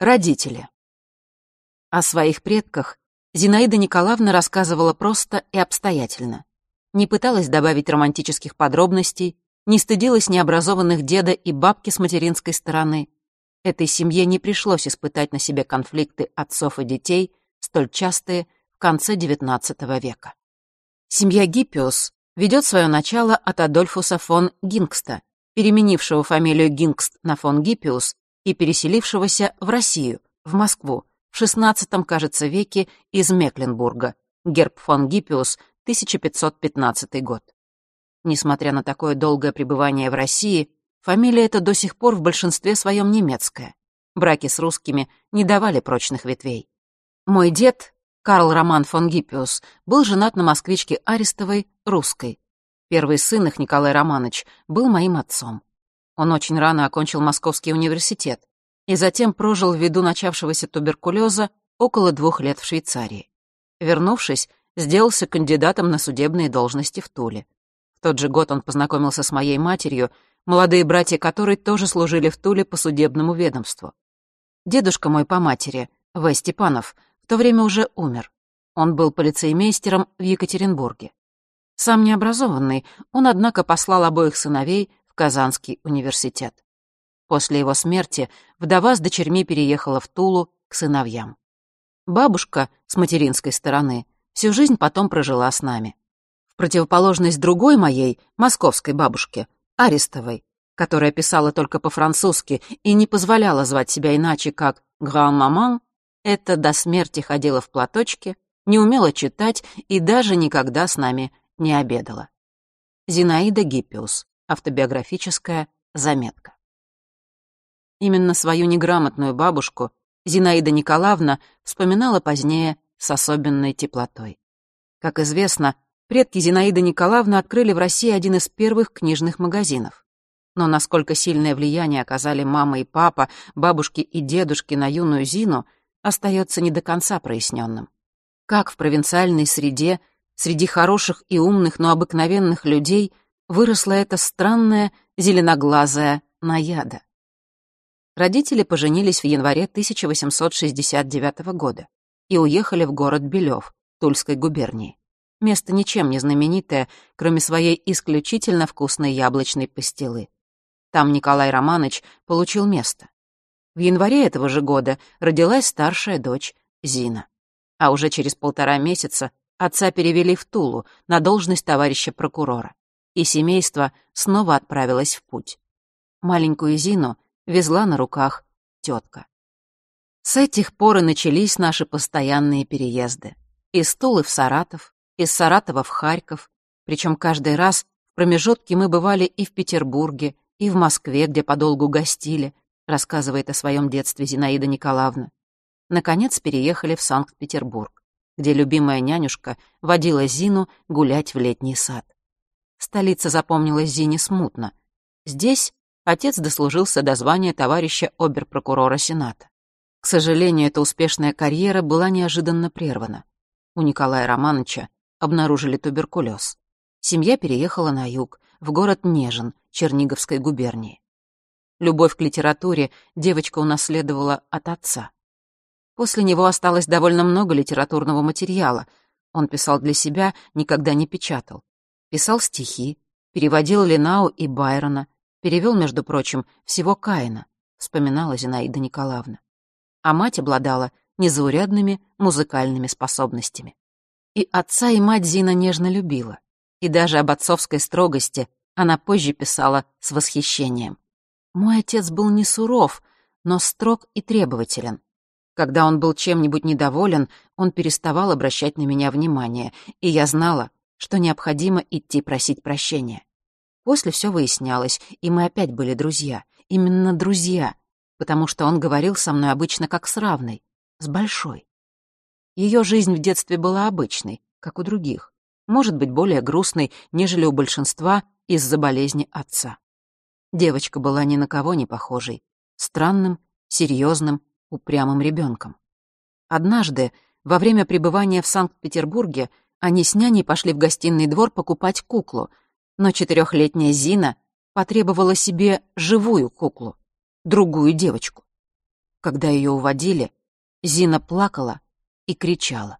Родители. О своих предках Зинаида Николаевна рассказывала просто и обстоятельно. Не пыталась добавить романтических подробностей, не стыдилась необразованных деда и бабки с материнской стороны. Этой семье не пришлось испытать на себе конфликты отцов и детей, столь частые в конце XIX века. Семья Гиппиус ведет свое начало от Адольфуса фон Гингста, переменившего фамилию Гингст на фон Гиппиус и переселившегося в Россию, в Москву, в XVI, кажется, веке из Мекленбурга, герб фон Гиппиус, 1515 год. Несмотря на такое долгое пребывание в России, фамилия эта до сих пор в большинстве своем немецкая. Браки с русскими не давали прочных ветвей. Мой дед, Карл Роман фон Гиппиус, был женат на москвичке Арестовой, русской. Первый сын их, Николай Романович, был моим отцом. Он очень рано окончил Московский университет и затем прожил ввиду начавшегося туберкулеза около двух лет в Швейцарии. Вернувшись, сделался кандидатом на судебные должности в Туле. В тот же год он познакомился с моей матерью, молодые братья которой тоже служили в Туле по судебному ведомству. Дедушка мой по матери, В. Степанов, в то время уже умер. Он был полицеймейстером в Екатеринбурге. Сам необразованный, он, однако, послал обоих сыновей Казанский университет. После его смерти вдова с дочерьми переехала в Тулу к сыновьям. Бабушка с материнской стороны всю жизнь потом прожила с нами. В противоположность другой моей, московской бабушке, Арестовой, которая писала только по-французски и не позволяла звать себя иначе, как «гран-маман», эта до смерти ходила в платочке, не умела читать и даже никогда с нами не обедала. Зинаида Гиппиус. Автобиографическая заметка. Именно свою неграмотную бабушку Зинаида Николаевна вспоминала позднее с особенной теплотой. Как известно, предки Зинаиды Николаевны открыли в России один из первых книжных магазинов. Но насколько сильное влияние оказали мама и папа, бабушки и дедушки на юную Зину, остается не до конца проясненным. Как в провинциальной среде, среди хороших и умных, но обыкновенных людей – выросла эта странная зеленоглазая наяда. Родители поженились в январе 1869 года и уехали в город Белев, Тульской губернии. Место ничем не знаменитое, кроме своей исключительно вкусной яблочной пастилы. Там Николай Романович получил место. В январе этого же года родилась старшая дочь Зина. А уже через полтора месяца отца перевели в Тулу на должность товарища прокурора и семейство снова отправилось в путь. Маленькую Зину везла на руках тетка. С этих пор и начались наши постоянные переезды. Из Тулы в Саратов, из Саратова в Харьков, причем каждый раз в промежутке мы бывали и в Петербурге, и в Москве, где подолгу гостили, рассказывает о своем детстве Зинаида Николаевна. Наконец переехали в Санкт-Петербург, где любимая нянюшка водила Зину гулять в летний сад. Столица запомнилась Зине смутно. Здесь отец дослужился до звания товарища оберпрокурора Сената. К сожалению, эта успешная карьера была неожиданно прервана. У Николая Романовича обнаружили туберкулез. Семья переехала на юг, в город Нежин, Черниговской губернии. Любовь к литературе девочка унаследовала от отца. После него осталось довольно много литературного материала. Он писал для себя, никогда не печатал писал стихи, переводил Ленау и Байрона, перевел, между прочим, всего Каина, вспоминала Зинаида Николаевна. А мать обладала незаурядными музыкальными способностями. И отца, и мать Зина нежно любила. И даже об отцовской строгости она позже писала с восхищением. «Мой отец был не суров, но строг и требователен. Когда он был чем-нибудь недоволен, он переставал обращать на меня внимание, и я знала, что необходимо идти просить прощения. После все выяснялось, и мы опять были друзья. Именно друзья, потому что он говорил со мной обычно как с равной, с большой. Ее жизнь в детстве была обычной, как у других, может быть, более грустной, нежели у большинства из-за болезни отца. Девочка была ни на кого не похожей, странным, серьезным, упрямым ребенком. Однажды, во время пребывания в Санкт-Петербурге, они с няней пошли в гостиный двор покупать куклу, но четырехлетняя Зина потребовала себе живую куклу, другую девочку. Когда ее уводили, Зина плакала и кричала.